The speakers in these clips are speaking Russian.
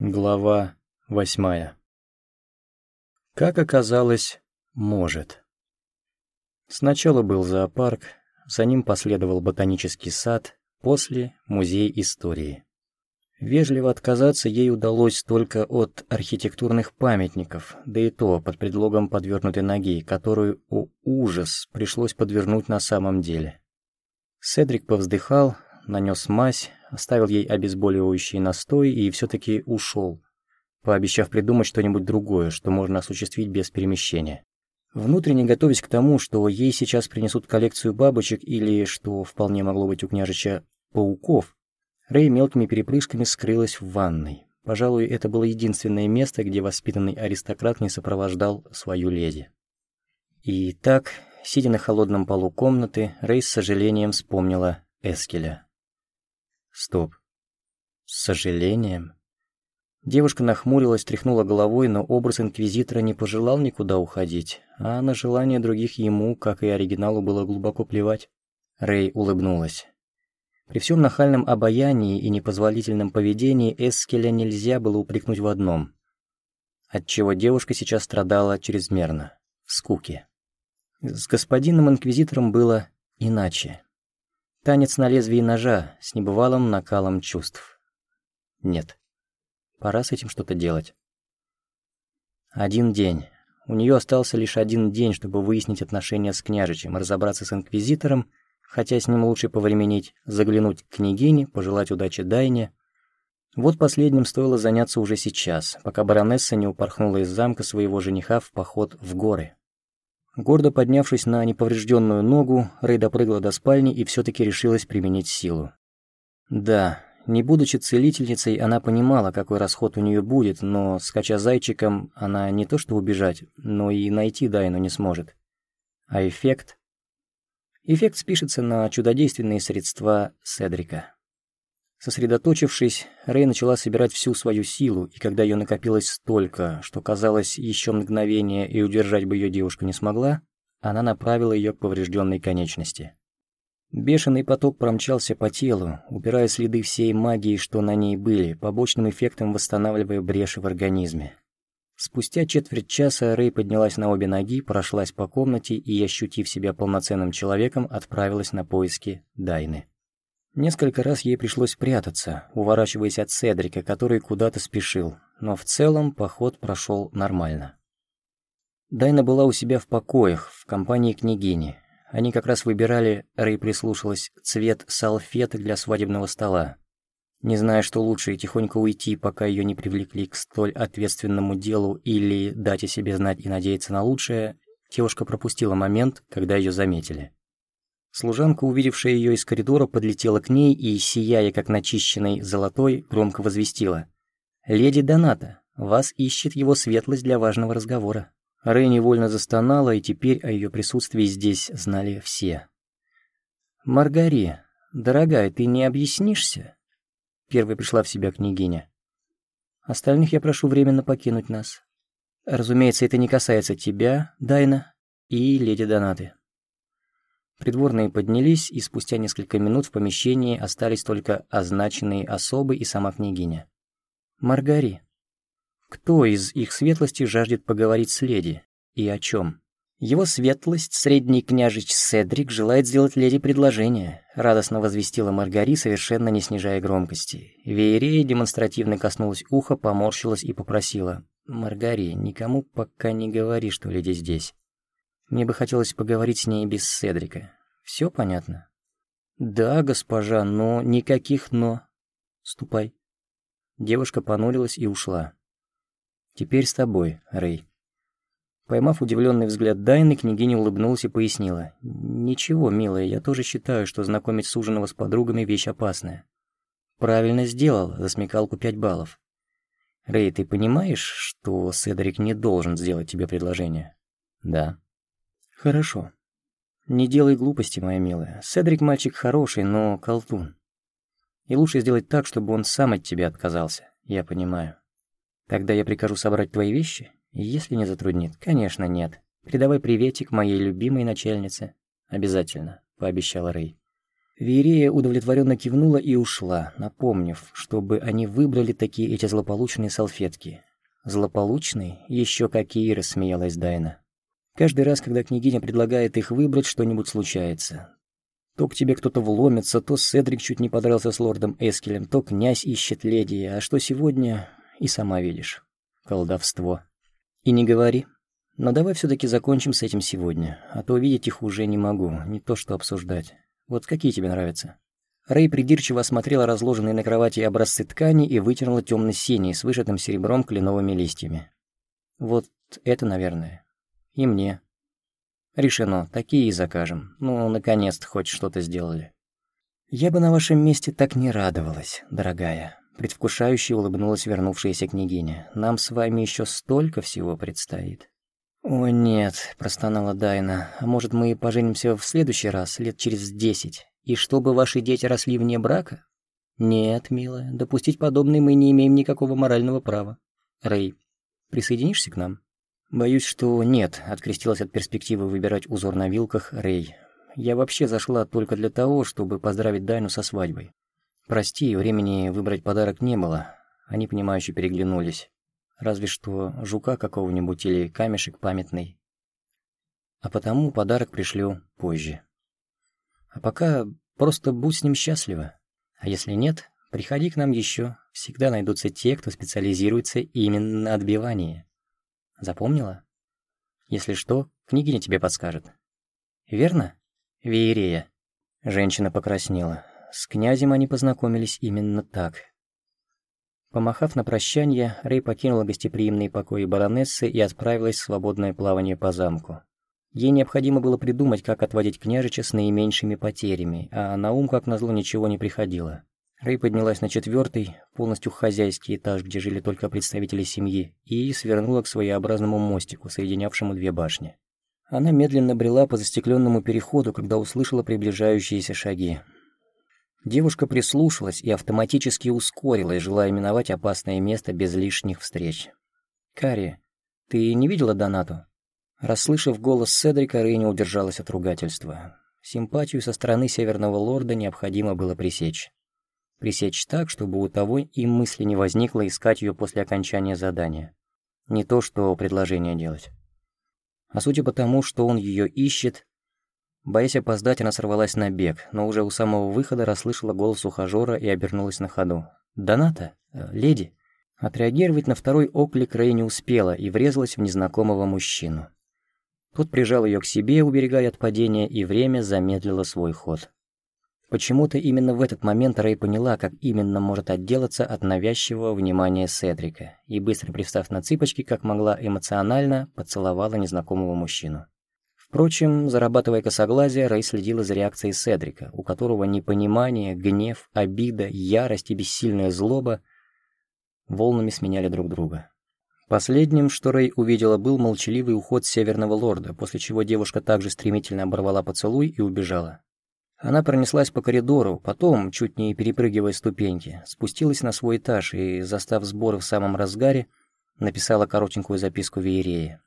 Глава восьмая. Как оказалось, может. Сначала был зоопарк, за ним последовал ботанический сад, после — музей истории. Вежливо отказаться ей удалось только от архитектурных памятников, да и то под предлогом подвернутой ноги, которую, о ужас, пришлось подвернуть на самом деле. Седрик повздыхал, нанес мазь, оставил ей обезболивающий настой и все-таки ушел, пообещав придумать что-нибудь другое, что можно осуществить без перемещения. Внутренне готовясь к тому, что ей сейчас принесут коллекцию бабочек или, что вполне могло быть у княжича, пауков, Рэй мелкими перепрыжками скрылась в ванной. Пожалуй, это было единственное место, где воспитанный аристократ не сопровождал свою леди. И так, сидя на холодном полу комнаты, Рэй с сожалением вспомнила Эскеля. Стоп. С сожалением? Девушка нахмурилась, тряхнула головой, но образ Инквизитора не пожелал никуда уходить, а на желание других ему, как и оригиналу, было глубоко плевать. Рэй улыбнулась. При всем нахальном обаянии и непозволительном поведении Эскеля нельзя было упрекнуть в одном, отчего девушка сейчас страдала чрезмерно — в скуке. С господином Инквизитором было иначе. Танец на лезвии ножа с небывалым накалом чувств. Нет. Пора с этим что-то делать. Один день. У нее остался лишь один день, чтобы выяснить отношения с княжичем, разобраться с инквизитором, хотя с ним лучше повременить, заглянуть к княгине, пожелать удачи Дайне. Вот последним стоило заняться уже сейчас, пока баронесса не упорхнула из замка своего жениха в поход в горы. Гордо поднявшись на неповрежденную ногу, Рэй допрыгла до спальни и все-таки решилась применить силу. Да, не будучи целительницей, она понимала, какой расход у нее будет, но, скача зайчиком, она не то что убежать, но и найти Дайну не сможет. А эффект? Эффект спишется на чудодейственные средства Седрика. Сосредоточившись, Рэй начала собирать всю свою силу, и когда ее накопилось столько, что казалось еще мгновение и удержать бы ее девушка не смогла, она направила ее к поврежденной конечности. Бешеный поток промчался по телу, убирая следы всей магии, что на ней были, побочным эффектом восстанавливая бреши в организме. Спустя четверть часа Рэй поднялась на обе ноги, прошлась по комнате и, ощутив себя полноценным человеком, отправилась на поиски Дайны. Несколько раз ей пришлось прятаться, уворачиваясь от Седрика, который куда-то спешил, но в целом поход прошел нормально. Дайна была у себя в покоях, в компании княгини. Они как раз выбирали, Рэй прислушалась, цвет салфеток для свадебного стола. Не зная, что лучше, тихонько уйти, пока ее не привлекли к столь ответственному делу, или дать о себе знать и надеяться на лучшее, девушка пропустила момент, когда ее заметили. Служанка, увидевшая ее из коридора, подлетела к ней и, сияя как начищенной золотой, громко возвестила. «Леди Доната, вас ищет его светлость для важного разговора». Рэй невольно застонала, и теперь о ее присутствии здесь знали все. «Маргари, дорогая, ты не объяснишься?» Первой пришла в себя княгиня. «Остальных я прошу временно покинуть нас. Разумеется, это не касается тебя, Дайна, и леди Донаты». Придворные поднялись, и спустя несколько минут в помещении остались только означенные особы и сама княгиня. «Маргари, кто из их светлости жаждет поговорить с леди? И о чем?» «Его светлость, средний княжич Седрик, желает сделать леди предложение», — радостно возвестила Маргари, совершенно не снижая громкости. Веерея демонстративно коснулась уха, поморщилась и попросила. «Маргари, никому пока не говори, что леди здесь». Мне бы хотелось поговорить с ней без Седрика. Все понятно? Да, госпожа, но никаких «но». Ступай. Девушка понурилась и ушла. Теперь с тобой, Рэй. Поймав удивленный взгляд Дайны, княгиня улыбнулась и пояснила. «Ничего, милая, я тоже считаю, что знакомить суженого с подругами – вещь опасная». «Правильно сделал, за смекалку пять баллов». «Рэй, ты понимаешь, что Седрик не должен сделать тебе предложение?» «Да». «Хорошо. Не делай глупости, моя милая. Седрик мальчик хороший, но колтун. И лучше сделать так, чтобы он сам от тебя отказался, я понимаю. Тогда я прикажу собрать твои вещи, если не затруднит. Конечно, нет. Передавай приветик моей любимой начальнице. Обязательно, пообещала Рэй. Верея удовлетворенно кивнула и ушла, напомнив, чтобы они выбрали такие эти злополучные салфетки. «Злополучные? Еще какие!» — рассмеялась Дайна. «Каждый раз, когда княгиня предлагает их выбрать, что-нибудь случается. То к тебе кто-то вломится, то Седрик чуть не подрался с лордом Эскелем, то князь ищет леди, а что сегодня, и сама видишь. Колдовство. И не говори. Но давай все таки закончим с этим сегодня, а то увидеть их уже не могу, не то что обсуждать. Вот какие тебе нравятся?» Рэй придирчиво осмотрела разложенные на кровати образцы ткани и вытернула темно-синий с вышитым серебром кленовыми листьями. «Вот это, наверное. И мне. Решено, такие и закажем. Ну, наконец-то хоть что-то сделали». «Я бы на вашем месте так не радовалась, дорогая», — предвкушающе улыбнулась вернувшаяся княгиня. «Нам с вами еще столько всего предстоит». «О, нет», — простонала Дайна, — «а может, мы поженимся в следующий раз, лет через десять, и чтобы ваши дети росли вне брака?» «Нет, милая, допустить подобное мы не имеем никакого морального права. Рэй, присоединишься к нам?» «Боюсь, что нет», — открестилась от перспективы выбирать узор на вилках Рэй. «Я вообще зашла только для того, чтобы поздравить Дайну со свадьбой. Прости, времени выбрать подарок не было». Они, понимающе переглянулись разве что жука какого-нибудь или камешек памятный. А потому подарок пришлю позже. А пока просто будь с ним счастлива. А если нет, приходи к нам еще. Всегда найдутся те, кто специализируется именно на отбивании. Запомнила? Если что, княгиня тебе подскажет. Верно? Веерея. Женщина покраснела. С князем они познакомились именно так. Помахав на прощание, Рэй покинула гостеприимные покои баронессы и отправилась в свободное плавание по замку. Ей необходимо было придумать, как отводить княжича с наименьшими потерями, а на ум, как назло, ничего не приходило. Рэй поднялась на четвертый, полностью хозяйский этаж, где жили только представители семьи, и свернула к своеобразному мостику, соединявшему две башни. Она медленно брела по застекленному переходу, когда услышала приближающиеся шаги. Девушка прислушалась и автоматически ускорилась, желая миновать опасное место без лишних встреч. «Карри, ты не видела Донату?» Расслышав голос Седрика, Рэй не удержалась от ругательства. Симпатию со стороны Северного Лорда необходимо было пресечь. Пресечь так, чтобы у того и мысли не возникло искать ее после окончания задания. Не то, что предложение делать. А судя по тому, что он ее ищет, Боясь опоздать, она сорвалась на бег, но уже у самого выхода расслышала голос ухажёра и обернулась на ходу. «Доната? Э, леди?» Отреагировать на второй оклик Рэй не успела и врезалась в незнакомого мужчину. Тот прижал ее к себе, уберегая от падения, и время замедлило свой ход. Почему-то именно в этот момент Рэй поняла, как именно может отделаться от навязчивого внимания Седрика, и быстро пристав на цыпочки, как могла эмоционально, поцеловала незнакомого мужчину. Впрочем, зарабатывая косоглазие, Рэй следила за реакцией Седрика, у которого непонимание, гнев, обида, ярость и бессильная злоба волнами сменяли друг друга. Последним, что Рэй увидела, был молчаливый уход Северного Лорда, после чего девушка также стремительно оборвала поцелуй и убежала. Она пронеслась по коридору, потом, чуть не перепрыгивая ступеньки, спустилась на свой этаж и, застав сборы в самом разгаре, написала коротенькую записку Веерее.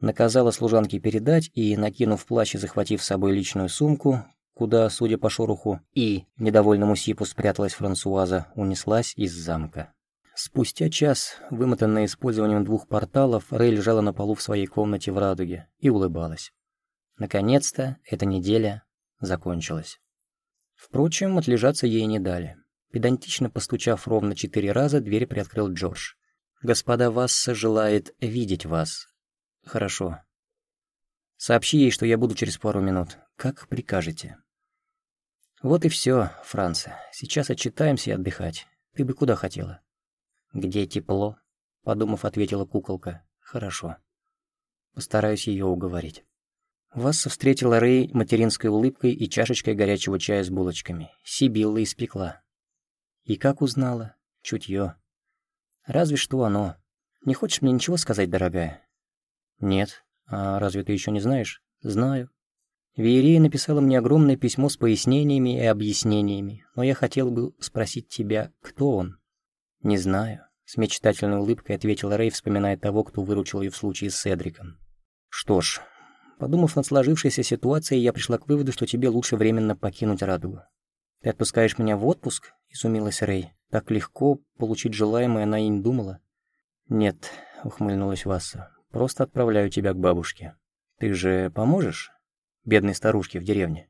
Наказала служанке передать и, накинув плащ и захватив с собой личную сумку, куда, судя по шороху, и недовольному Сипу спряталась Франсуаза, унеслась из замка. Спустя час, вымотанная использованием двух порталов, Рэй лежала на полу в своей комнате в Радуге и улыбалась. Наконец-то эта неделя закончилась. Впрочем, отлежаться ей не дали. Педантично постучав ровно четыре раза, дверь приоткрыл Джордж. «Господа Васса желает видеть вас», «Хорошо. Сообщи ей, что я буду через пару минут. Как прикажете». «Вот и все, Франция. Сейчас отчитаемся и отдыхать. Ты бы куда хотела?» «Где тепло?» — подумав, ответила куколка. «Хорошо. Постараюсь ее уговорить». Васса встретила Рэй материнской улыбкой и чашечкой горячего чая с булочками. Сибилла испекла. И как узнала? Чутье. Разве что оно. Не хочешь мне ничего сказать, дорогая? «Нет. А разве ты еще не знаешь?» «Знаю». Виерия написала мне огромное письмо с пояснениями и объяснениями, но я хотел бы спросить тебя, кто он? «Не знаю», — с мечтательной улыбкой ответила Рэй, вспоминая того, кто выручил ее в случае с Седриком. «Что ж, подумав над сложившейся ситуацией, я пришла к выводу, что тебе лучше временно покинуть Радугу. «Ты отпускаешь меня в отпуск?» — изумилась Рэй. «Так легко получить желаемое она и не думала». «Нет», — ухмыльнулась Васса, — «просто отправляю тебя к бабушке. Ты же поможешь бедной старушке в деревне?»